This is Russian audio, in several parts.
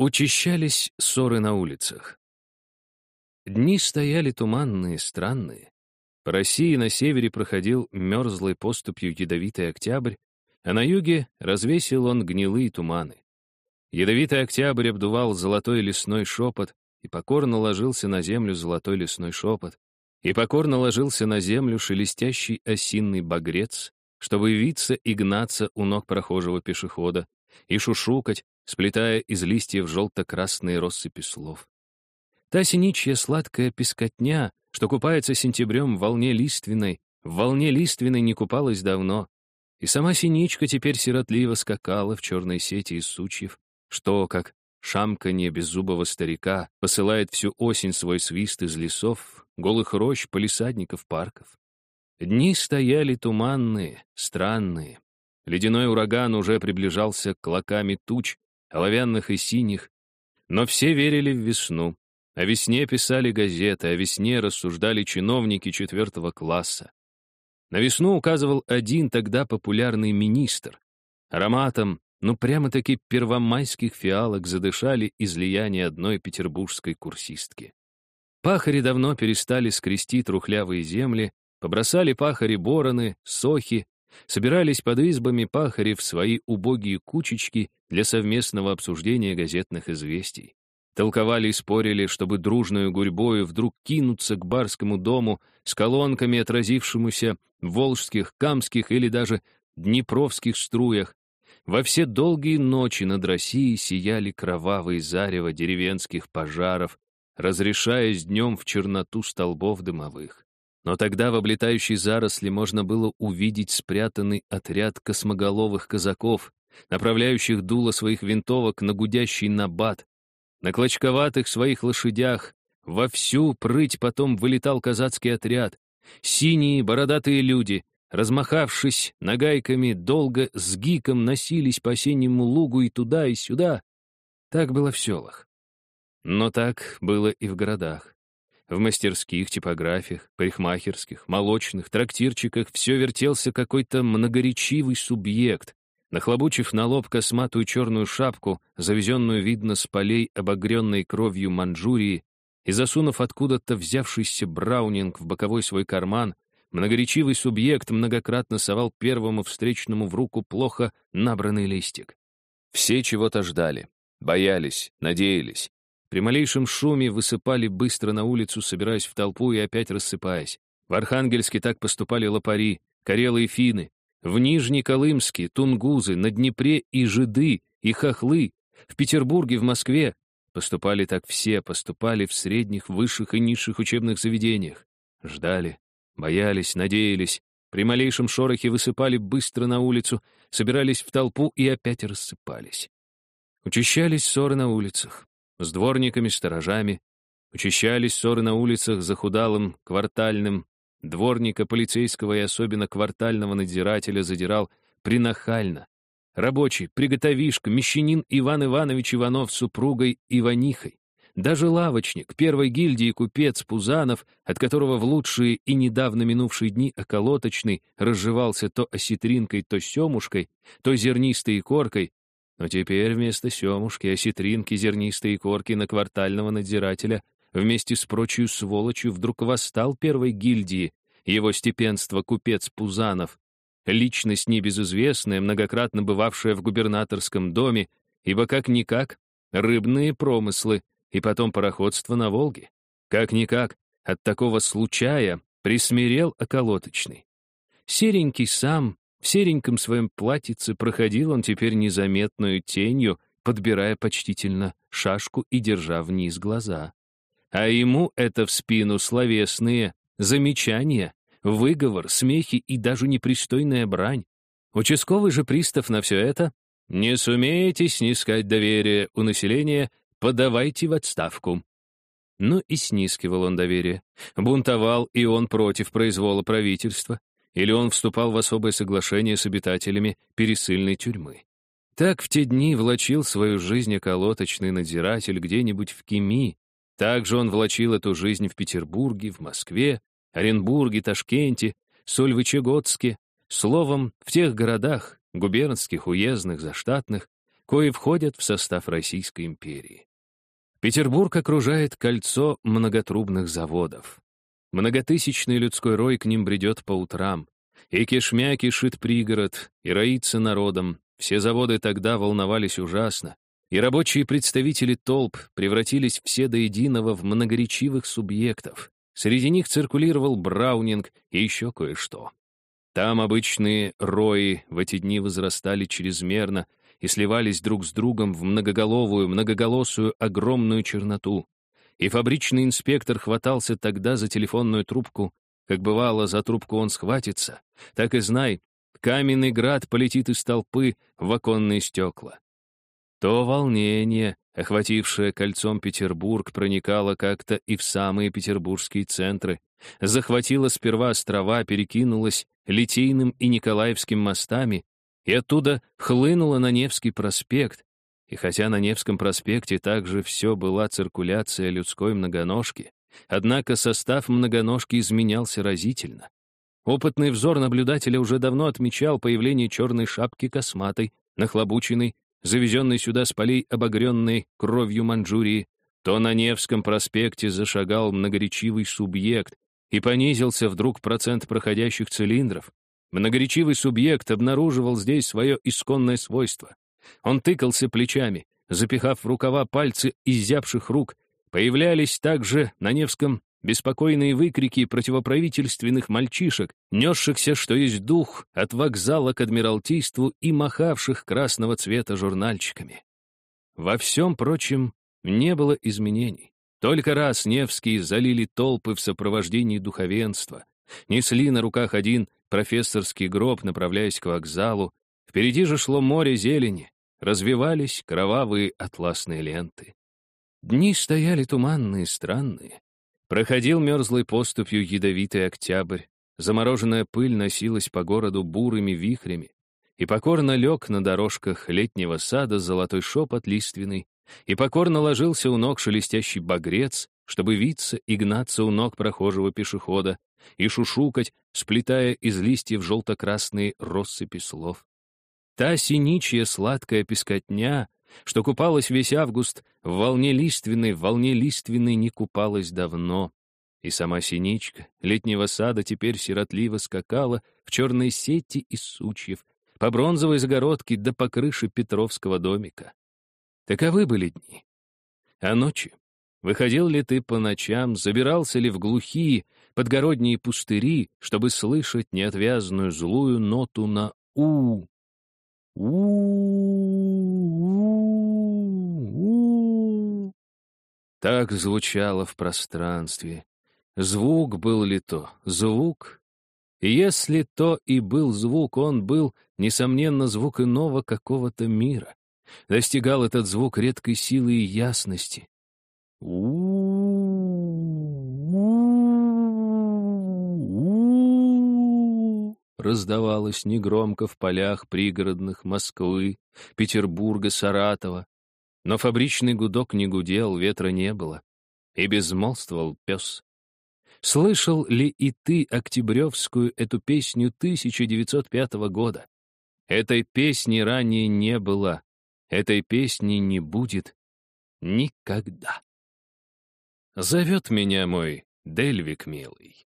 Учащались ссоры на улицах. Дни стояли туманные, странные. По России на севере проходил мерзлой поступью ядовитый октябрь, а на юге развесил он гнилые туманы. Ядовитый октябрь обдувал золотой лесной шепот, и покорно ложился на землю золотой лесной шепот, и покорно ложился на землю шелестящий осинный багрец, чтобы виться и гнаться у ног прохожего пешехода, и шушукать, сплетая из листьев желто-красные россыпи слов. Та синичья сладкая пескотня, что купается сентябрем в волне лиственной, в волне лиственной не купалась давно, и сама синичка теперь сиротливо скакала в черной сети из сучьев, что, как шамканье беззубого старика, посылает всю осень свой свист из лесов, голых рощ, полисадников, парков. Дни стояли туманные, странные. Ледяной ураган уже приближался к клоками туч, оловянных и синих. Но все верили в весну. О весне писали газеты, о весне рассуждали чиновники четвертого класса. На весну указывал один тогда популярный министр. Ароматом, ну прямо-таки первомайских фиалок задышали излияние одной петербургской курсистки. Пахари давно перестали скрести трухлявые земли, побросали пахари бороны, сохи, собирались под избами пахари в свои убогие кучечки для совместного обсуждения газетных известий. Толковали и спорили, чтобы дружную гурьбою вдруг кинуться к барскому дому с колонками, отразившемуся в волжских, камских или даже днепровских струях. Во все долгие ночи над Россией сияли кровавые зарево деревенских пожаров, разрешаясь днем в черноту столбов дымовых. Но тогда в облетающей заросли можно было увидеть спрятанный отряд космоголовых казаков, направляющих дуло своих винтовок на гудящий набат. На клочковатых своих лошадях во всю прыть потом вылетал казацкий отряд. Синие бородатые люди, размахавшись нагайками, долго с гиком носились по осеннему лугу и туда, и сюда. Так было в селах. Но так было и в городах. В мастерских, типографиях, парикмахерских, молочных, трактирчиках все вертелся какой-то многоречивый субъект, нахлобучив на лоб косматую черную шапку, завезенную, видно, с полей, обогренной кровью Манчжурии, и засунув откуда-то взявшийся браунинг в боковой свой карман, многоречивый субъект многократно совал первому встречному в руку плохо набранный листик. Все чего-то ждали, боялись, надеялись, при малейшем шуме высыпали быстро на улицу, собираясь в толпу и опять рассыпаясь. В Архангельске так поступали лопари, карелы и финны. В Нижнеколымске — тунгузы, на Днепре и жиды, и хохлы. В Петербурге, в Москве поступали так все, поступали в средних, высших и низших учебных заведениях. Ждали, боялись, надеялись. При малейшем шорохе высыпали быстро на улицу, собирались в толпу и опять рассыпались. Учащались ссоры на улицах с дворниками, сторожами. Учащались ссоры на улицах захудалым, квартальным. Дворника, полицейского и особенно квартального надзирателя задирал принахально. Рабочий, приготовишка, мещанин Иван Иванович Иванов с супругой Иванихой. Даже лавочник, первой гильдии купец Пузанов, от которого в лучшие и недавно минувшие дни околоточный разживался то осетринкой, то семушкой, то зернистой коркой, но теперь вместо семушки, осетринки, зернистой корки на квартального надзирателя вместе с прочей сволочью вдруг восстал первой гильдии, его степенство купец Пузанов, личность небезызвестная, многократно бывавшая в губернаторском доме, ибо как-никак рыбные промыслы и потом пароходство на Волге. Как-никак от такого случая присмирел околоточный. Серенький сам в сереньком своем платьице проходил он теперь незаметную тенью, подбирая почтительно шашку и держа вниз глаза. А ему это в спину словесные замечания, выговор, смехи и даже непристойная брань. Участковый же пристав на все это «Не сумеете снискать доверие у населения, подавайте в отставку». Ну и снискивал он доверие. Бунтовал и он против произвола правительства или он вступал в особое соглашение с обитателями пересыльной тюрьмы. Так в те дни влачил свою жизнь околоточный надзиратель где-нибудь в Кеми, также он влачил эту жизнь в Петербурге, в Москве, Оренбурге, Ташкенте, Сольвычегодске, словом, в тех городах, губернских, уездных, заштатных, кои входят в состав Российской империи. Петербург окружает кольцо многотрубных заводов. Многотысячный людской рой к ним бредет по утрам. И кишмя кишит пригород, и роится народом. Все заводы тогда волновались ужасно. И рабочие представители толп превратились все до единого в многоречивых субъектов. Среди них циркулировал Браунинг и еще кое-что. Там обычные рои в эти дни возрастали чрезмерно и сливались друг с другом в многоголовую, многоголосую огромную черноту. И фабричный инспектор хватался тогда за телефонную трубку, как бывало, за трубку он схватится, так и знай, каменный град полетит из толпы в оконные стекла. То волнение, охватившее кольцом Петербург, проникало как-то и в самые петербургские центры, захватило сперва острова, перекинулось Литейным и Николаевским мостами, и оттуда хлынуло на Невский проспект, и хотя на Невском проспекте также все была циркуляция людской многоножки, однако состав многоножки изменялся разительно. Опытный взор наблюдателя уже давно отмечал появление черной шапки косматой, нахлобученной, завезенной сюда с полей, обогренной кровью Манчжурии, то на Невском проспекте зашагал многоречивый субъект, и понизился вдруг процент проходящих цилиндров. Многоречивый субъект обнаруживал здесь свое исконное свойство. Он тыкался плечами, запихав в рукава пальцы изябших рук. Появлялись также на Невском беспокойные выкрики противоправительственных мальчишек, несшихся, что есть дух, от вокзала к Адмиралтейству и махавших красного цвета журнальчиками. Во всем прочем не было изменений. Только раз Невские залили толпы в сопровождении духовенства, несли на руках один профессорский гроб, направляясь к вокзалу, впереди же шло море зелени, развивались кровавые атласные ленты. Дни стояли туманные, странные. Проходил мерзлой поступью ядовитый октябрь, замороженная пыль носилась по городу бурыми вихрями, и покорно лег на дорожках летнего сада золотой шепот лиственный, и покорно ложился у ног шелестящий багрец, чтобы виться и гнаться у ног прохожего пешехода, и шушукать, сплетая из листьев желто-красные россыпи слов. Та синичья сладкая пескотня, что купалась весь август, в волне лиственной, в волне лиственной не купалась давно. И сама синичка летнего сада теперь сиротливо скакала в черной сети из сучьев, по бронзовой загородке да по крыше Петровского домика. Таковы были дни. А ночи? Выходил ли ты по ночам, забирался ли в глухие, подгородние пустыри, чтобы слышать неотвязную злую ноту на «у». «У». Так звучало в пространстве. Звук был ли то? Звук? Если то и был звук, он был, несомненно, звук иного какого-то мира достигал этот звук редкой силы и ясности. Раздавалось негромко в полях пригородных Москвы, Петербурга, Саратова. Но фабричный гудок не гудел, ветра не было. И безмолвствовал пес. Слышал ли и ты октябревскую эту песню 1905 года? Этой песни ранее не было. Этой песни не будет никогда. Зовет меня мой Дельвик милый.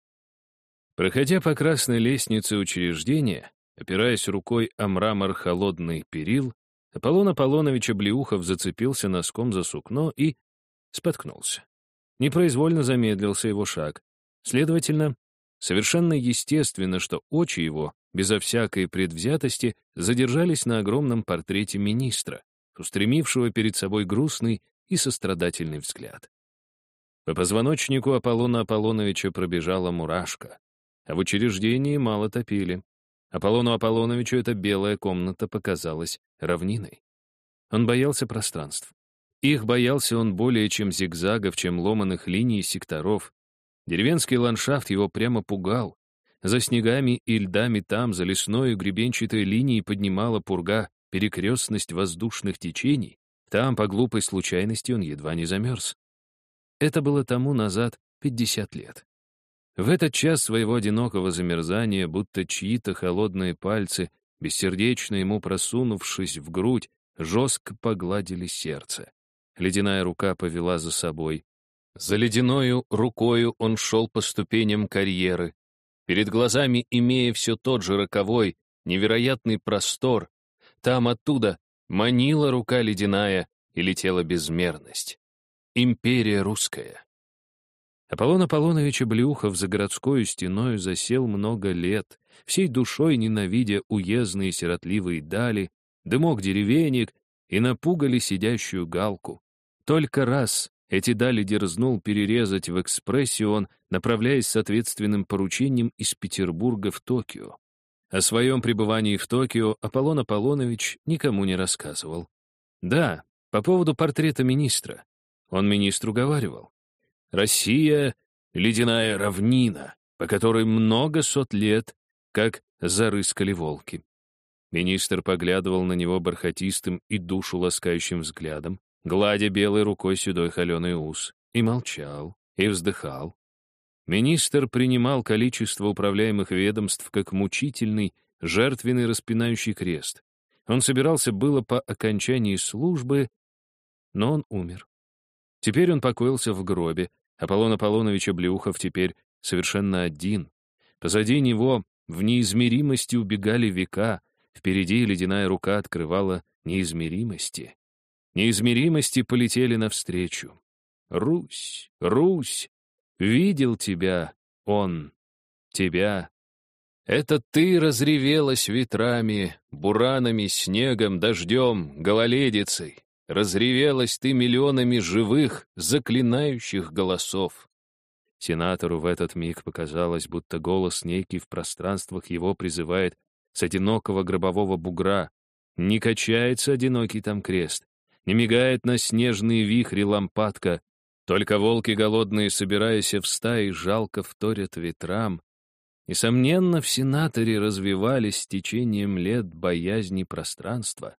Проходя по красной лестнице учреждения, опираясь рукой о мрамор холодный перил, Аполлон Аполлонович Облеухов зацепился носком за сукно и споткнулся. Непроизвольно замедлился его шаг. Следовательно, совершенно естественно, что очи его безо всякой предвзятости, задержались на огромном портрете министра, устремившего перед собой грустный и сострадательный взгляд. По позвоночнику Аполлона Аполлоновича пробежала мурашка, а в учреждении мало топили. Аполлону Аполлоновичу эта белая комната показалась равниной. Он боялся пространств. Их боялся он более чем зигзагов, чем ломаных линий и секторов. Деревенский ландшафт его прямо пугал, за снегами и льдами там, за лесной и гребенчатой линией поднимала пурга перекрестность воздушных течений. Там, по глупой случайности, он едва не замерз. Это было тому назад 50 лет. В этот час своего одинокого замерзания, будто чьи-то холодные пальцы, бессердечно ему просунувшись в грудь, жестко погладили сердце. Ледяная рука повела за собой. За ледяною рукою он шел по ступеням карьеры. Перед глазами, имея все тот же роковой, невероятный простор, там оттуда манила рука ледяная и летела безмерность. Империя русская. Аполлон Аполлонович Блюхов за городской стеною засел много лет, всей душой ненавидя уездные сиротливые дали, дымок деревенек и напугали сидящую галку. Только раз эти дали дерзнул перерезать в экспрессе он, направляясь с ответственным поручением из Петербурга в Токио. О своем пребывании в Токио Аполлон Аполлонович никому не рассказывал. Да, по поводу портрета министра. Он министру говаривал. «Россия — ледяная равнина, по которой много сот лет, как зарыскали волки». Министр поглядывал на него бархатистым и душу ласкающим взглядом, гладя белой рукой седой холеный ус, и молчал, и вздыхал. Министр принимал количество управляемых ведомств как мучительный, жертвенный распинающий крест. Он собирался было по окончании службы, но он умер. Теперь он покоился в гробе. Аполлон Аполлонович Облеухов теперь совершенно один. Позади него в неизмеримости убегали века, впереди ледяная рука открывала неизмеримости. Неизмеримости полетели навстречу. Русь, Русь, видел тебя он, тебя. Это ты разревелась ветрами, буранами, снегом, дождем, гололедицей. Разревелась ты миллионами живых, заклинающих голосов. Сенатору в этот миг показалось, будто голос некий в пространствах его призывает с одинокого гробового бугра. Не качается одинокий там крест, не мигает на снежные вихри лампадка, только волки голодные, собираясь в стаи, жалко вторят ветрам. Несомненно, в сенаторе развивались с течением лет боязни пространства.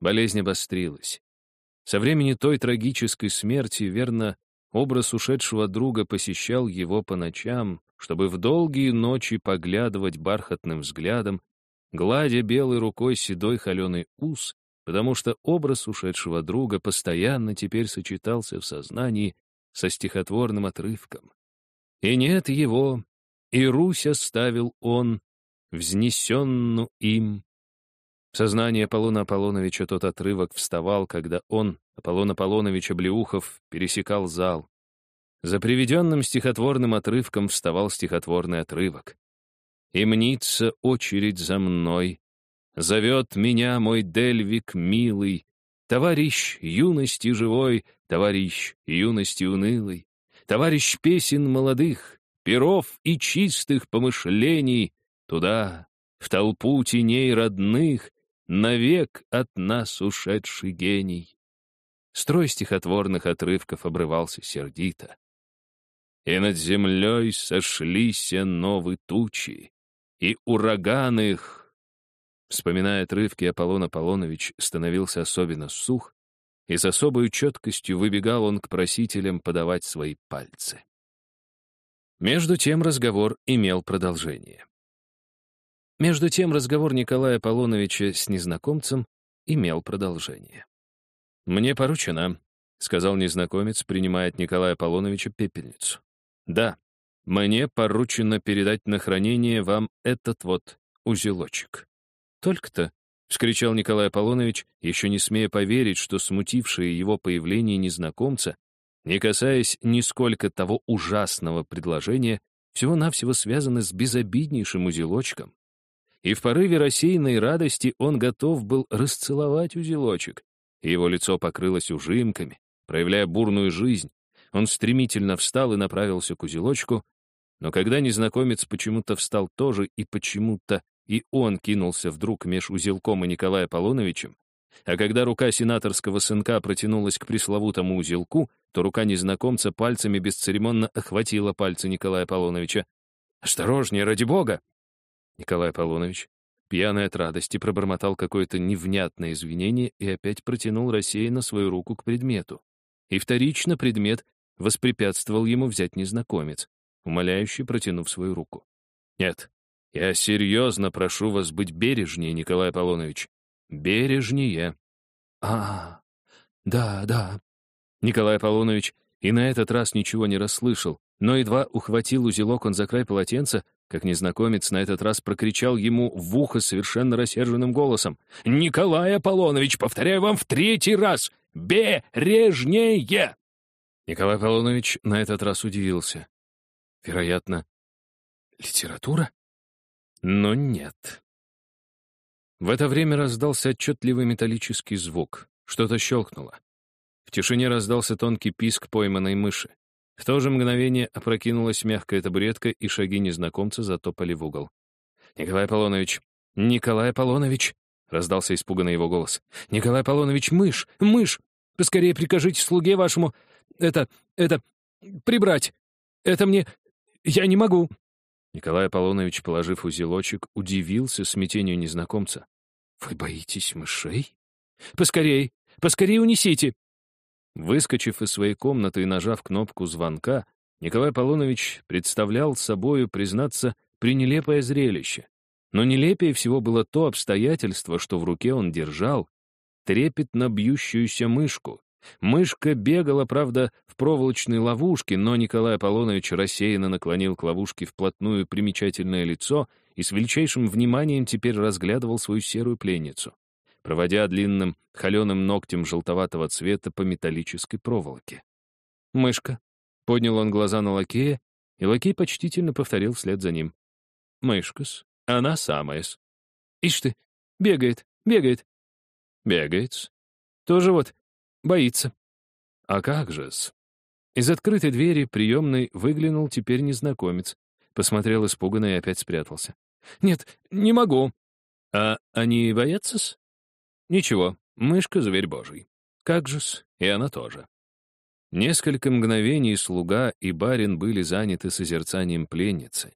Болезнь обострилась. Со времени той трагической смерти, верно, образ ушедшего друга посещал его по ночам, чтобы в долгие ночи поглядывать бархатным взглядом, гладя белой рукой седой холеный ус потому что образ ушедшего друга постоянно теперь сочетался в сознании со стихотворным отрывком. И нет его, и Русь оставил он, взнесенну им. В сознании Аполлона Аполлоновича тот отрывок вставал, когда он, Аполлон Аполлонович Облеухов, пересекал зал. За приведенным стихотворным отрывком вставал стихотворный отрывок. «И мнится очередь за мной, Зовет меня мой Дельвик милый, Товарищ юности живой, Товарищ юности унылой, Товарищ песен молодых, Перов и чистых помышлений, Туда, в толпу теней родных, Навек от нас ушедший гений. Строй стихотворных отрывков обрывался сердито. И над землей сошлись новые тучи, И ураган их Вспоминая отрывки, Аполлон Аполлонович становился особенно сух, и с особой четкостью выбегал он к просителям подавать свои пальцы. Между тем разговор имел продолжение. Между тем разговор Николая Аполлоновича с незнакомцем имел продолжение. «Мне поручено», — сказал незнакомец, принимая от Николая Аполлоновича пепельницу. «Да, мне поручено передать на хранение вам этот вот узелочек». «Только-то», — вскричал Николай Аполлонович, еще не смея поверить, что смутившее его появление незнакомца, не касаясь нисколько того ужасного предложения, всего-навсего связано с безобиднейшим узелочком. И в порыве рассеянной радости он готов был расцеловать узелочек, его лицо покрылось ужимками, проявляя бурную жизнь. Он стремительно встал и направился к узелочку, но когда незнакомец почему-то встал тоже и почему-то и он кинулся вдруг меж узелком и Николаем Аполлоновичем, а когда рука сенаторского сынка протянулась к пресловутому узелку, то рука незнакомца пальцами бесцеремонно охватила пальцы Николая Аполлоновича. «Осторожнее, ради бога!» Николай Аполлонович, пьяный от радости, пробормотал какое-то невнятное извинение и опять протянул рассеянно свою руку к предмету. И вторично предмет воспрепятствовал ему взять незнакомец, умоляющий протянув свою руку. «Нет, я серьезно прошу вас быть бережнее, Николай Аполлонович. Бережнее. А, да, да. Николай Аполлонович и на этот раз ничего не расслышал, но едва ухватил узелок он за край полотенца, как незнакомец на этот раз прокричал ему в ухо совершенно рассерженным голосом. «Николай Аполлонович, повторяю вам в третий раз! Бережнее!» Николай Аполлонович на этот раз удивился. Вероятно, литература? Но нет. В это время раздался отчетливый металлический звук. Что-то щелкнуло. В тишине раздался тонкий писк пойманной мыши. В то же мгновение опрокинулась мягкая табуретка, и шаги незнакомца затопали в угол. «Николай Аполлонович! Николай Аполлонович!» — раздался испуганный его голос. «Николай Аполлонович, мышь! Мышь! Поскорее прикажите слуге вашему... Это... это... прибрать! Это мне... я не могу!» Николай Аполлонович, положив узелочек, удивился смятению незнакомца. «Вы боитесь мышей? Поскорей! Поскорей унесите!» Выскочив из своей комнаты и нажав кнопку звонка, Николай Полонович представлял собою, признаться, пренелепое зрелище. Но нелепее всего было то обстоятельство, что в руке он держал трепетно бьющуюся мышку. Мышка бегала, правда, в проволочной ловушке, но Николай Аполлонович рассеянно наклонил к ловушке вплотную примечательное лицо и с величайшим вниманием теперь разглядывал свою серую пленницу проводя длинным холеным ногтем желтоватого цвета по металлической проволоке. «Мышка». Поднял он глаза на лакея, и лакей почтительно повторил вслед за ним. «Мышка-с, она самая-с». «Ишь ты, бегает, бегает». «Бегает-с. Тоже вот, боится». «А как же-с?» Из открытой двери приемной выглянул теперь незнакомец. Посмотрел испуганно и опять спрятался. «Нет, не могу». «А они боятся-с?» Ничего, мышка — зверь божий. Как же-с, и она тоже. Несколько мгновений слуга и барин были заняты созерцанием пленницы.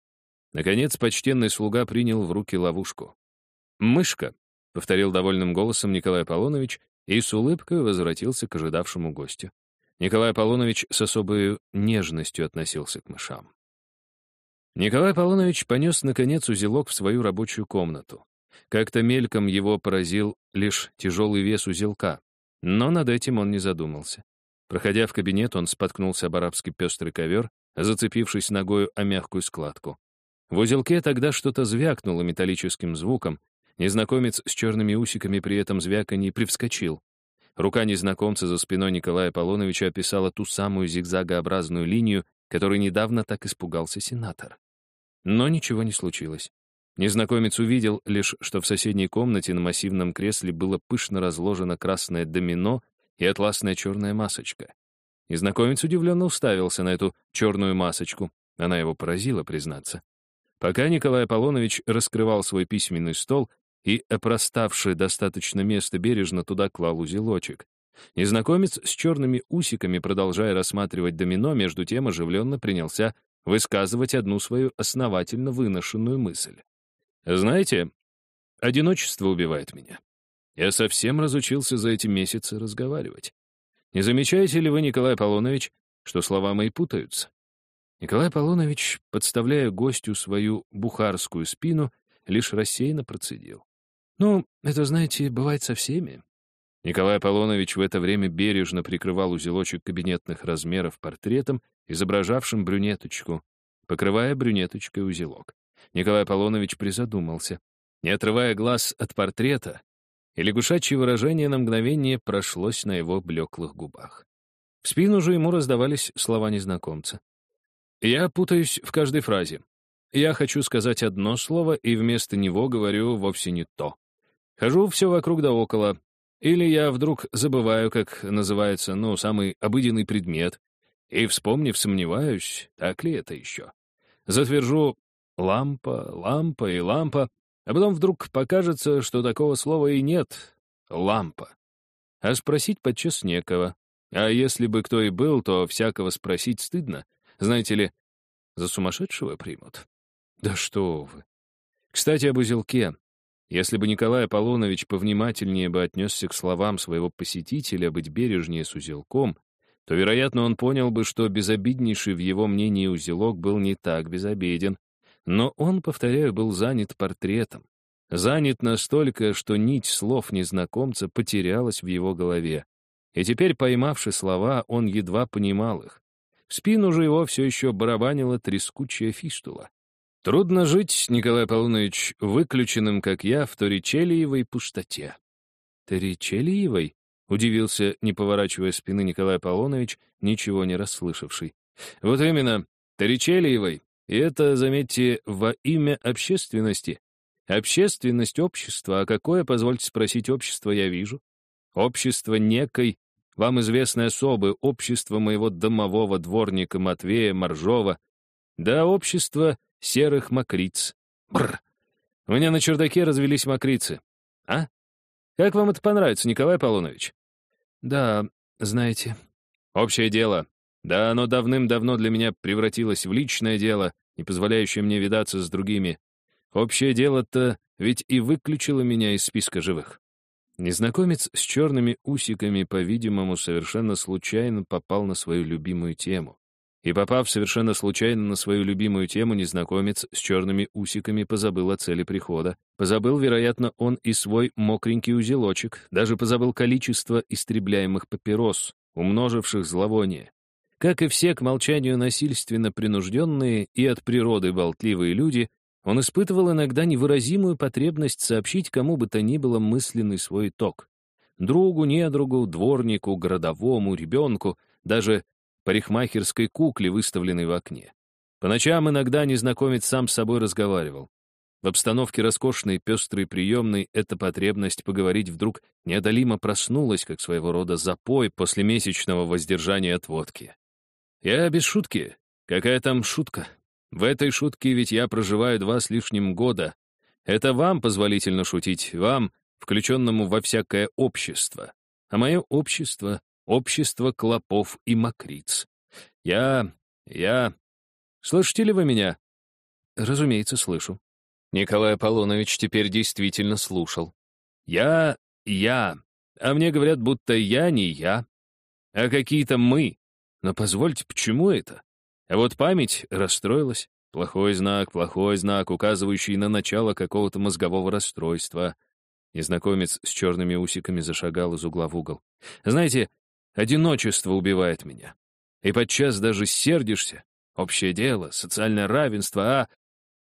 Наконец, почтенный слуга принял в руки ловушку. «Мышка», — повторил довольным голосом Николай Аполлонович и с улыбкой возвратился к ожидавшему гостю. Николай Аполлонович с особой нежностью относился к мышам. Николай Аполлонович понес, наконец, узелок в свою рабочую комнату. Как-то мельком его поразил лишь тяжелый вес узелка, но над этим он не задумался. Проходя в кабинет, он споткнулся об арабский пестрый ковер, зацепившись ногою о мягкую складку. В узелке тогда что-то звякнуло металлическим звуком. Незнакомец с черными усиками при этом звяканье привскочил. Рука незнакомца за спиной Николая Аполлоновича описала ту самую зигзагообразную линию, которой недавно так испугался сенатор. Но ничего не случилось. Незнакомец увидел лишь, что в соседней комнате на массивном кресле было пышно разложено красное домино и атласная черная масочка. Незнакомец удивленно уставился на эту черную масочку. Она его поразила, признаться. Пока Николай Аполлонович раскрывал свой письменный стол и, опроставший достаточно места, бережно туда клал узелочек. Незнакомец с черными усиками, продолжая рассматривать домино, между тем оживленно принялся высказывать одну свою основательно выношенную мысль. Знаете, одиночество убивает меня. Я совсем разучился за эти месяцы разговаривать. Не замечаете ли вы, Николай Аполлонович, что слова мои путаются? Николай Аполлонович, подставляя гостю свою бухарскую спину, лишь рассеянно процедил. Ну, это, знаете, бывает со всеми. Николай Аполлонович в это время бережно прикрывал узелочек кабинетных размеров портретом, изображавшим брюнеточку, покрывая брюнеточкой узелок. Николай Аполлонович призадумался. Не отрывая глаз от портрета, и лягушачье выражение на мгновение прошлось на его блеклых губах. В спину же ему раздавались слова незнакомца. «Я путаюсь в каждой фразе. Я хочу сказать одно слово, и вместо него говорю вовсе не то. Хожу все вокруг да около. Или я вдруг забываю, как называется, ну, самый обыденный предмет, и, вспомнив, сомневаюсь, так ли это еще. Затвержу Лампа, лампа и лампа. А потом вдруг покажется, что такого слова и нет. Лампа. А спросить подчас некого. А если бы кто и был, то всякого спросить стыдно. Знаете ли, за сумасшедшего примут. Да что вы. Кстати, об узелке. Если бы Николай Аполлонович повнимательнее бы отнесся к словам своего посетителя быть бережнее с узелком, то, вероятно, он понял бы, что безобиднейший в его мнении узелок был не так безобиден, но он, повторяю, был занят портретом. занят настолько, что нить слов незнакомца потерялась в его голове. И теперь, поймавши слова, он едва понимал их. В спину же его все еще барабанила трескучая фистула. Трудно жить, Николай Аполлонович, выключенным, как я, в Торричелиевой пустоте. Торричелиевой? Удивился, не поворачивая спины Николай Аполлонович, ничего не расслышавший. Вот именно, Торричелиевой. И это, заметьте, во имя общественности. Общественность общества, а какое, позвольте спросить, общество я вижу? Общество некой, вам известной особы, общество моего домового дворника Матвея Моржова, да общество серых мокриц. Бррр. У меня на чердаке развелись мокрицы. А? Как вам это понравится, Николай Аполлонович? Да, знаете. Общее дело. Да, оно давным-давно для меня превратилось в личное дело, не позволяющее мне видаться с другими. Общее дело-то ведь и выключило меня из списка живых. Незнакомец с черными усиками, по-видимому, совершенно случайно попал на свою любимую тему. И попав совершенно случайно на свою любимую тему, незнакомец с черными усиками позабыл о цели прихода. Позабыл, вероятно, он и свой мокренький узелочек, даже позабыл количество истребляемых папирос, умноживших зловоние. Как и все к молчанию насильственно принужденные и от природы болтливые люди, он испытывал иногда невыразимую потребность сообщить кому бы то ни было мысленный свой итог. Другу, недругу, дворнику, городовому, ребенку, даже парикмахерской кукле, выставленной в окне. По ночам иногда незнакомец сам с собой разговаривал. В обстановке роскошной, пестрой приемной эта потребность поговорить вдруг неодолимо проснулась, как своего рода запой после месячного воздержания от водки. Я без шутки. Какая там шутка? В этой шутке ведь я проживаю два с лишним года. Это вам позволительно шутить, вам, включенному во всякое общество. А мое общество — общество клопов и мокриц. Я... я... Слышите ли вы меня? Разумеется, слышу. Николай Аполлонович теперь действительно слушал. Я... я... А мне говорят, будто я не я, а какие-то мы. Но позвольте, почему это? А вот память расстроилась. Плохой знак, плохой знак, указывающий на начало какого-то мозгового расстройства. Незнакомец с черными усиками зашагал из угла в угол. Знаете, одиночество убивает меня. И подчас даже сердишься. Общее дело, социальное равенство, а...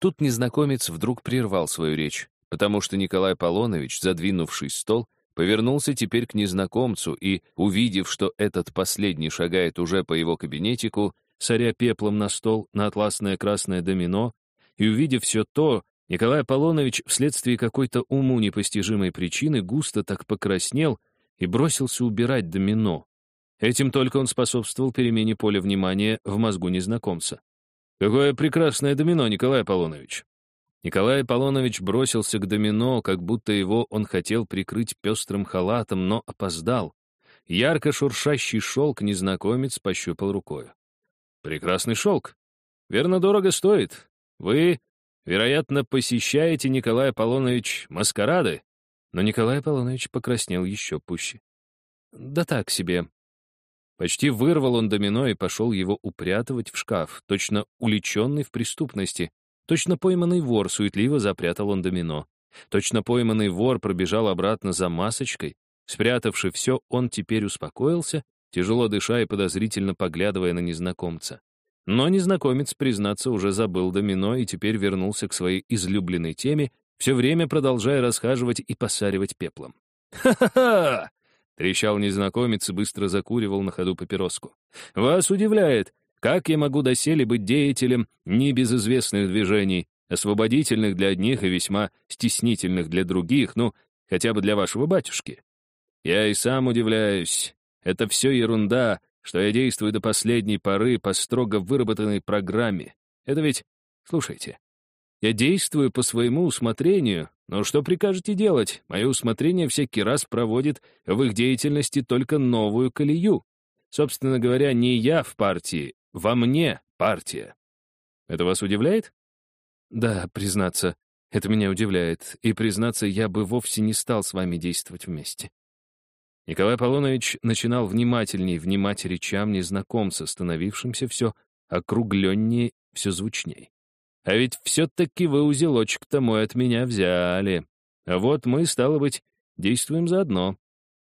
Тут незнакомец вдруг прервал свою речь, потому что Николай Полонович, задвинувший стол, повернулся теперь к незнакомцу и, увидев, что этот последний шагает уже по его кабинетику, соря пеплом на стол, на атласное красное домино, и, увидев все то, Николай Аполлонович вследствие какой-то уму непостижимой причины густо так покраснел и бросился убирать домино. Этим только он способствовал перемене поля внимания в мозгу незнакомца. «Какое прекрасное домино, Николай Аполлонович!» Николай Аполлонович бросился к домино, как будто его он хотел прикрыть пестрым халатом, но опоздал. Ярко шуршащий шелк незнакомец пощупал рукою. Прекрасный шелк. Верно, дорого стоит. Вы, вероятно, посещаете, Николай Аполлонович, маскарады. Но Николай Аполлонович покраснел еще пуще. Да так себе. Почти вырвал он домино и пошел его упрятывать в шкаф, точно уличенный в преступности. Точно пойманный вор суетливо запрятал он домино. Точно пойманный вор пробежал обратно за масочкой. Спрятавши все, он теперь успокоился тяжело дыша и подозрительно поглядывая на незнакомца. Но незнакомец, признаться, уже забыл домино и теперь вернулся к своей излюбленной теме, все время продолжая расхаживать и посаривать пеплом. «Ха-ха-ха!» — трещал незнакомец и быстро закуривал на ходу папироску. «Вас удивляет, как я могу доселе быть деятелем небезызвестных движений, освободительных для одних и весьма стеснительных для других, ну, хотя бы для вашего батюшки? Я и сам удивляюсь, это все ерунда, что я действую до последней поры по строго выработанной программе. Это ведь... Слушайте, я действую по своему усмотрению, но что прикажете делать? Мое усмотрение всякий раз проводит в их деятельности только новую колею. Собственно говоря, не я в партии, во мне партия. Это вас удивляет? Да, признаться, это меня удивляет. И, признаться, я бы вовсе не стал с вами действовать вместе. Николай Аполлонович начинал внимательней внимать речам незнакомца, становившимся все округленнее, все звучней. «А ведь все-таки вы узелочек-то мой от меня взяли. А вот мы, стало быть, действуем заодно.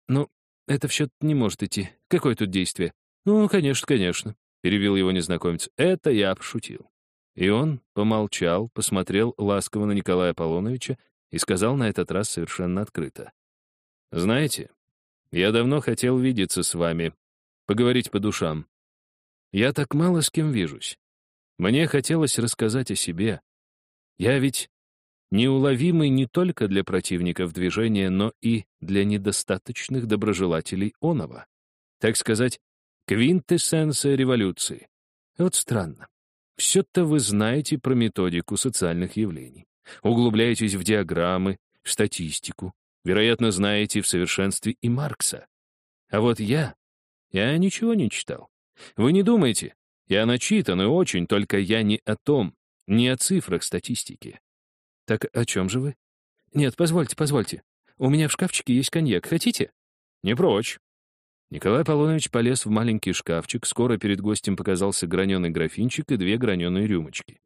Ну, это все не может идти. Какое тут действие? Ну, конечно, конечно, перебил его незнакомец. Это я пошутил. И он помолчал, посмотрел ласково на Николая Аполлоновича и сказал на этот раз совершенно открыто. «Знаете, я давно хотел видеться с вами, поговорить по душам. Я так мало с кем вижусь. Мне хотелось рассказать о себе. Я ведь неуловимый не только для противников движения, но и для недостаточных доброжелателей оного. Так сказать, квинтэссенция революции. Вот странно. Все-то вы знаете про методику социальных явлений. Углубляетесь в диаграммы, в статистику. Вероятно, знаете в совершенстве и Маркса. А вот я... Я ничего не читал. Вы не думайте. Я начитан и очень, только я не о том, не о цифрах статистики. Так о чем же вы? Нет, позвольте, позвольте. У меня в шкафчике есть коньяк. Хотите? Не прочь. Николай Аполлонович полез в маленький шкафчик, скоро перед гостем показался граненый графинчик и две граненые рюмочки.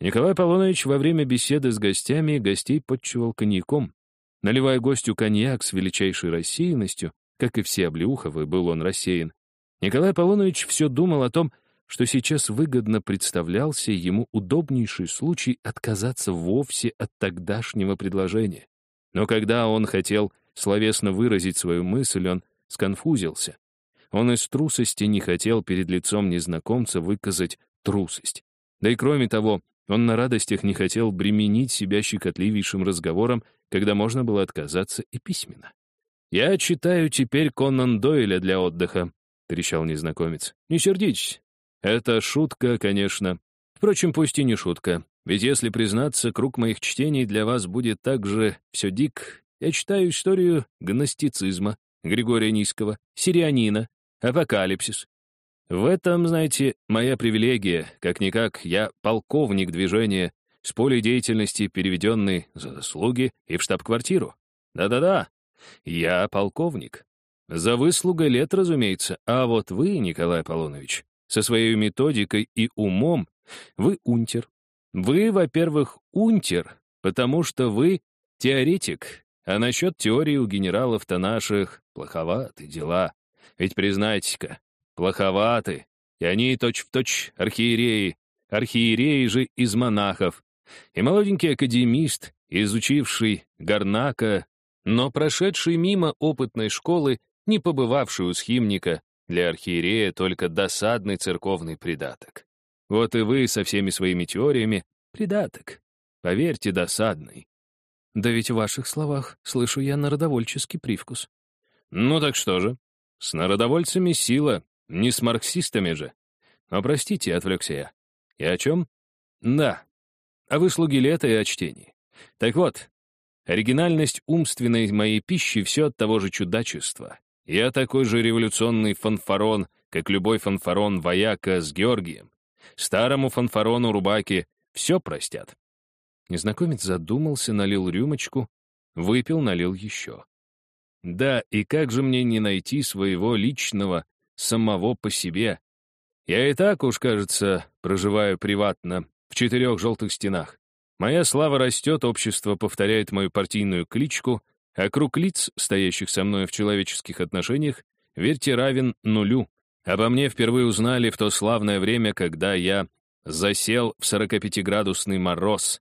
Николай Аполлонович во время беседы с гостями гостей подчевал коньяком. Наливая гостю коньяк с величайшей рассеянностью, как и все Облеуховы, был он рассеян, Николай Аполлонович все думал о том, что сейчас выгодно представлялся ему удобнейший случай отказаться вовсе от тогдашнего предложения. Но когда он хотел словесно выразить свою мысль, он сконфузился. Он из трусости не хотел перед лицом незнакомца выказать трусость. Да и кроме того, он на радостях не хотел бременить себя щекотливейшим разговором, когда можно было отказаться и письменно. «Я читаю теперь Конан Дойля для отдыха», — трещал незнакомец. «Не сердитесь. Это шутка, конечно. Впрочем, пусть и не шутка. Ведь если признаться, круг моих чтений для вас будет так же все дик. Я читаю историю гностицизма, Григория Низкого, Сирианина, Апокалипсис. В этом, знаете, моя привилегия. Как-никак, я полковник движения, с полей деятельности переведенный за заслуги и в штаб-квартиру. Да-да-да, я полковник. За выслугой лет, разумеется. А вот вы, Николай Аполлонович, со своей методикой и умом, вы унтер. Вы, во-первых, унтер, потому что вы теоретик, а насчет теории у генералов-то наших плоховаты дела. Ведь признайтесь-ка, плоховаты. И они точь-в-точь точь архиереи. Архиереи же из монахов. И молоденький академист, изучивший Гарнака, но прошедший мимо опытной школы, не побывавший у схимника, для архиерея только досадный церковный придаток. Вот и вы со всеми своими теориями — придаток. Поверьте, досадный. Да ведь в ваших словах слышу я народовольческий привкус. Ну так что же? С народовольцами сила, не с марксистами же. Но простите, отвлекся я. И о чем? Да, о выслуге лета и о чтении. Так вот, оригинальность умственной моей пищи все от того же чудачества. Я такой же революционный фанфарон, как любой фанфарон-вояка с Георгием. Старому фанфарону Рубаки все простят. Незнакомец задумался, налил рюмочку, выпил, налил еще. Да, и как же мне не найти своего личного, самого по себе? Я и так уж, кажется, проживаю приватно, в четырех желтых стенах. Моя слава растет, общество повторяет мою партийную кличку, а круг лиц, стоящих со мной в человеческих отношениях, верьте, равен нулю. Обо мне впервые узнали в то славное время, когда я засел в 45-градусный мороз,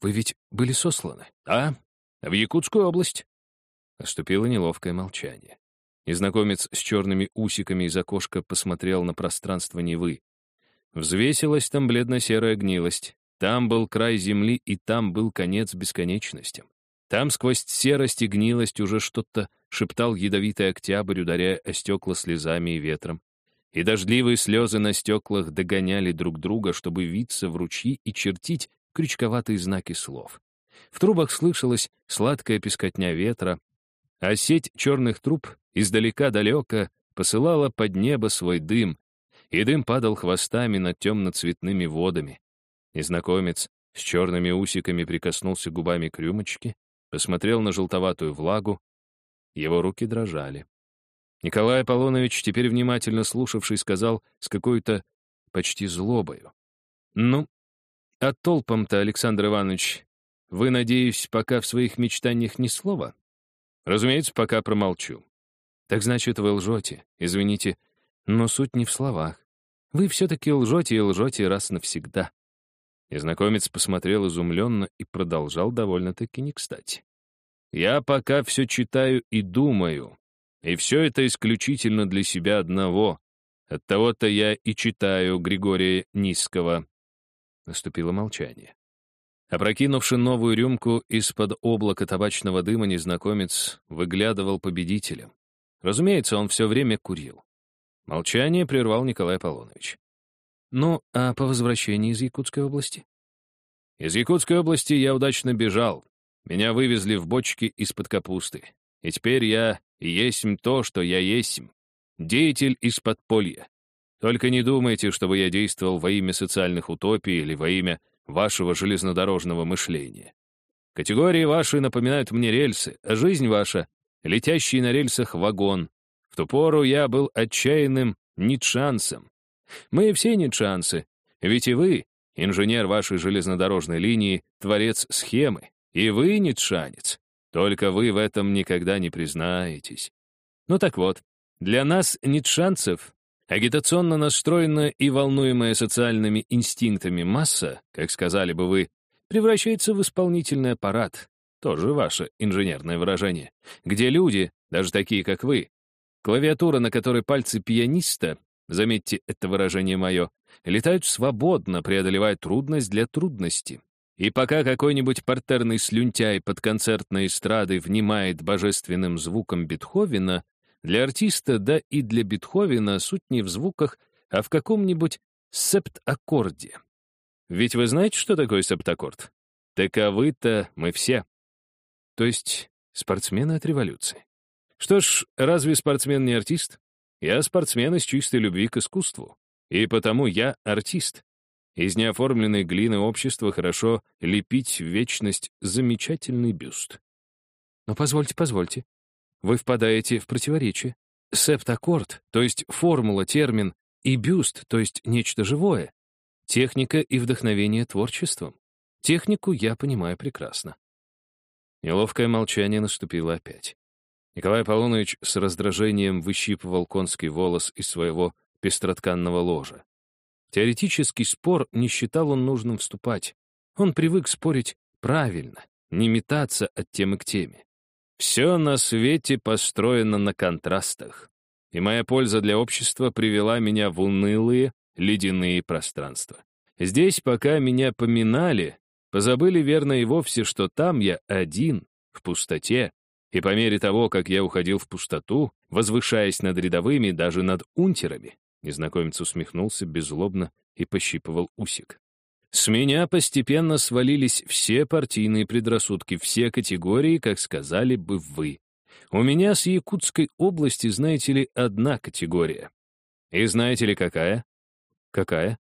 вы ведь были сосланы, а? В Якутскую область?» Наступило неловкое молчание. Незнакомец с черными усиками из окошка посмотрел на пространство Невы. Взвесилась там бледно-серая гнилость. Там был край земли, и там был конец бесконечностям. Там сквозь серость и гнилость уже что-то шептал ядовитый октябрь, ударяя о стекла слезами и ветром. И дождливые слезы на стеклах догоняли друг друга, чтобы виться в ручьи и чертить крючковатые знаки слов. В трубах слышалась сладкая пескотня ветра, а сеть черных труб издалека-далека посылала под небо свой дым, и дым падал хвостами над темно-цветными водами. Незнакомец с черными усиками прикоснулся губами к рюмочке, посмотрел на желтоватую влагу. Его руки дрожали. Николай Аполлонович, теперь внимательно слушавший, сказал с какой-то почти злобою. «Ну, а толпом-то, Александр Иванович, вы, надеюсь, пока в своих мечтаниях ни слова? Разумеется, пока промолчу. Так значит, вы лжете. Извините, но суть не в словах. Вы все-таки лжете и лжете раз навсегда. Незнакомец посмотрел изумленно и продолжал довольно-таки не кстати. «Я пока все читаю и думаю, и все это исключительно для себя одного. Оттого-то я и читаю Григория Низкого». Наступило молчание. Опрокинувши новую рюмку из-под облака табачного дыма, незнакомец выглядывал победителем. Разумеется, он все время курил. Молчание прервал Николай Аполлонович. «Ну, а по возвращении из Якутской области?» «Из Якутской области я удачно бежал. Меня вывезли в бочке из-под капусты. И теперь я есмь то, что я есмь. Деятель из подполья. Только не думайте, чтобы я действовал во имя социальных утопий или во имя вашего железнодорожного мышления. Категории ваши напоминают мне рельсы, а жизнь ваша — летящий на рельсах вагон. В ту пору я был отчаянным нитшансом. Мы все нитшансы, ведь и вы, инженер вашей железнодорожной линии, творец схемы, и вы нитшанец. Только вы в этом никогда не признаетесь. Ну так вот, для нас, нитшанцев, агитационно настроенная и волнуемая социальными инстинктами масса, как сказали бы вы, превращается в исполнительный аппарат, тоже ваше инженерное выражение, где люди, даже такие, как вы, клавиатура, на которой пальцы пианиста, заметьте это выражение мое, летают свободно, преодолевая трудность для трудности. И пока какой-нибудь партерный слюнтяй под концертной эстрадой внимает божественным звуком Бетховена, для артиста, да и для Бетховена суть не в звуках, а в каком-нибудь септаккорде. Ведь вы знаете, что такое септаккорд? Таковы-то мы все. То есть спортсмены от революции. Что ж, разве спортсмен не артист? Я спортсмен из чистой любви к искусству. И потому я артист. Из неоформленной глины общества хорошо лепить в вечность замечательный бюст. Но позвольте, позвольте. Вы впадаете в противоречие. Септаккорд, то есть формула, термин, и бюст, то есть нечто живое. Техника и вдохновение творчеством. Технику я понимаю прекрасно. Неловкое молчание наступило опять. Николай Аполлонович с раздражением выщипывал конский волос из своего пестротканного ложа теоретический спор не считал он нужным вступать. Он привык спорить правильно, не метаться от темы к теме. Все на свете построено на контрастах, и моя польза для общества привела меня в унылые, ледяные пространства. Здесь, пока меня поминали, позабыли верно и вовсе, что там я один, в пустоте, и по мере того, как я уходил в пустоту, возвышаясь над рядовыми, даже над унтерами, Незнакомец усмехнулся беззлобно и пощипывал усик. С меня постепенно свалились все партийные предрассудки, все категории, как сказали бы вы. У меня с Якутской области, знаете ли, одна категория. И знаете ли, какая? Какая?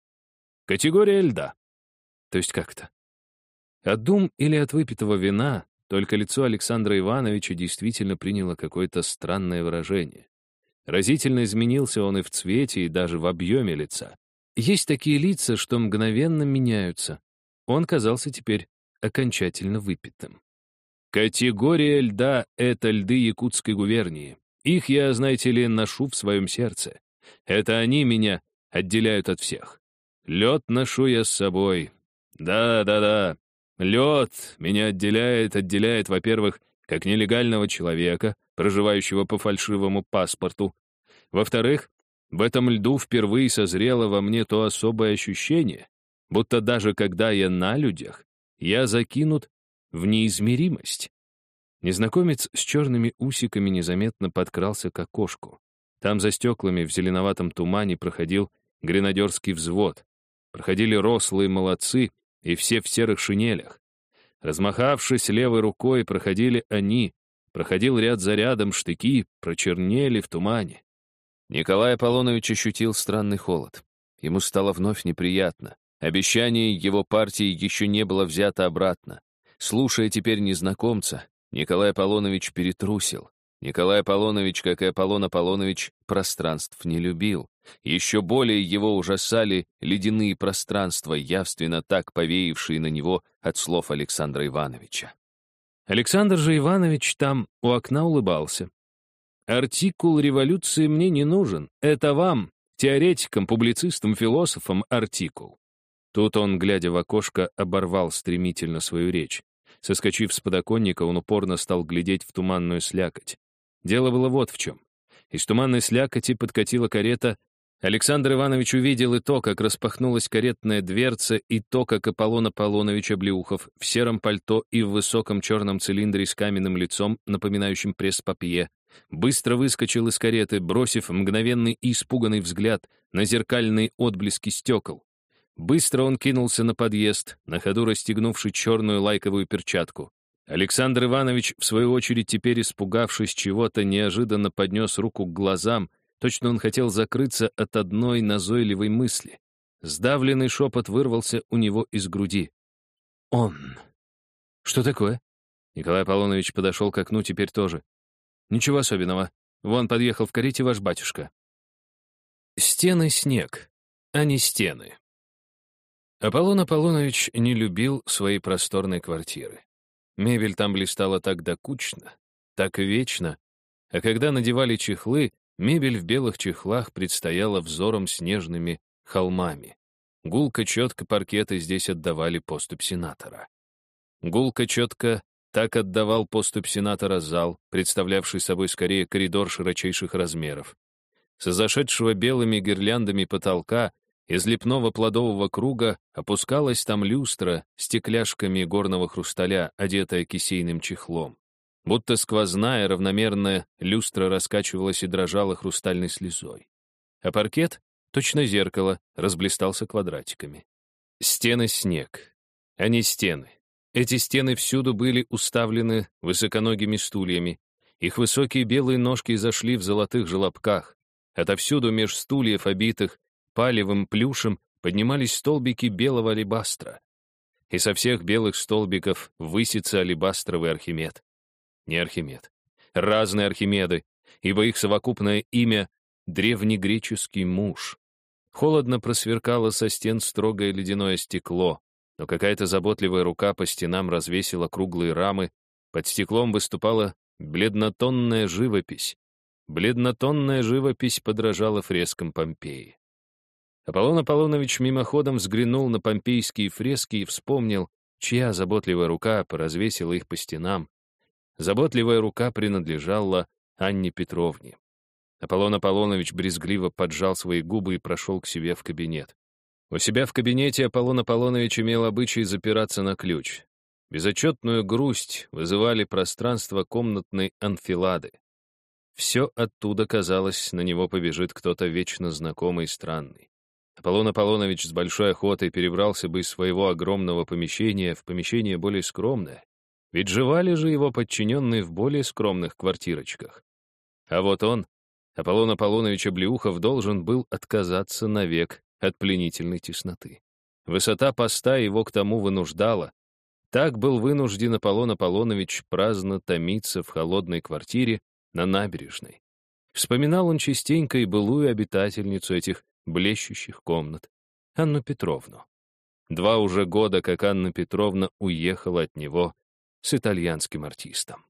Категория льда. То есть как-то? От дум или от выпитого вина только лицо Александра Ивановича действительно приняло какое-то странное выражение. Разительно изменился он и в цвете, и даже в объеме лица. Есть такие лица, что мгновенно меняются. Он казался теперь окончательно выпитым. Категория льда — это льды Якутской губернии. Их я, знаете ли, ношу в своем сердце. Это они меня отделяют от всех. Лед ношу я с собой. Да-да-да. Лед меня отделяет, отделяет, во-первых, как нелегального человека, проживающего по фальшивому паспорту. Во-вторых, в этом льду впервые созрело во мне то особое ощущение, будто даже когда я на людях, я закинут в неизмеримость. Незнакомец с черными усиками незаметно подкрался к окошку. Там за стеклами в зеленоватом тумане проходил гренадерский взвод. Проходили рослые молодцы, и все в серых шинелях. Размахавшись левой рукой, проходили они, Проходил ряд за рядом, штыки прочернели в тумане. Николай Аполлонович ощутил странный холод. Ему стало вновь неприятно. Обещание его партии еще не было взято обратно. Слушая теперь незнакомца, Николай Аполлонович перетрусил. Николай Аполлонович, как и Аполлон Аполлонович, пространств не любил. Еще более его ужасали ледяные пространства, явственно так повеявшие на него от слов Александра Ивановича. Александр же Иванович там у окна улыбался. «Артикул революции мне не нужен. Это вам, теоретикам, публицистам, философам, артикул». Тут он, глядя в окошко, оборвал стремительно свою речь. Соскочив с подоконника, он упорно стал глядеть в туманную слякоть. Дело было вот в чем. Из туманной слякоти подкатила карета. Александр Иванович увидел и то, как распахнулась каретная дверца, и то, как Аполлон Аполлонович Облеухов в сером пальто и в высоком черном цилиндре с каменным лицом, напоминающим пресс-папье, быстро выскочил из кареты, бросив мгновенный и испуганный взгляд на зеркальные отблески стекол. Быстро он кинулся на подъезд, на ходу расстегнувший черную лайковую перчатку. Александр Иванович, в свою очередь, теперь испугавшись чего-то, неожиданно поднес руку к глазам, точно он хотел закрыться от одной назойливой мысли. Сдавленный шепот вырвался у него из груди. «Он». «Что такое?» Николай Аполлонович подошел к окну теперь тоже. «Ничего особенного. Вон подъехал в карете ваш батюшка». Стены снег, а не стены. Аполлон Аполлонович не любил своей просторной квартиры. Мебель там блистала так докучно, так вечно, а когда надевали чехлы, мебель в белых чехлах предстояла взором снежными холмами. Гулко четко паркеты здесь отдавали поступь сенатора. Гулко четко так отдавал поступь сенатора зал, представлявший собой скорее коридор широчайших размеров. С зашедшего белыми гирляндами потолка из лепного плодового круга опускалась там люстра стекляшками горного хрусталя, одетая кисейным чехлом. Будто сквозная, равномерная люстра раскачивалась и дрожала хрустальной слезой. А паркет, точно зеркало, разблистался квадратиками. Стены снег, а не стены. Эти стены всюду были уставлены высоконогими стульями. Их высокие белые ножки зашли в золотых желобках. Отовсюду меж стульев, обитых палевым плюшем поднимались столбики белого алебастра. И со всех белых столбиков высится алебастровый Архимед. Не Архимед. Разные Архимеды, ибо их совокупное имя — древнегреческий муж. Холодно просверкало со стен строгое ледяное стекло, но какая-то заботливая рука по стенам развесила круглые рамы, под стеклом выступала бледнотонная живопись. Бледнотонная живопись подражала фрескам Помпеи. Аполлон Аполлонович мимоходом взглянул на помпейские фрески и вспомнил, чья заботливая рука поразвесила их по стенам. Заботливая рука принадлежала Анне Петровне. Аполлон Аполлонович брезгливо поджал свои губы и прошел к себе в кабинет. У себя в кабинете Аполлон Аполлонович имел обычай запираться на ключ. Безотчетную грусть вызывали пространство комнатной анфилады. Все оттуда, казалось, на него побежит кто-то вечно знакомый и странный. Аполлон Аполлонович с большой охотой перебрался бы из своего огромного помещения в помещение более скромное, ведь жевали же его подчиненные в более скромных квартирочках. А вот он, Аполлон Аполлонович Облеухов, должен был отказаться навек от пленительной тесноты. Высота поста его к тому вынуждала. Так был вынужден Аполлон Аполлонович праздно томиться в холодной квартире на набережной. Вспоминал он частенько и былую обитательницу этих блещущих комнат, Анну Петровну. Два уже года, как Анна Петровна уехала от него с итальянским артистом.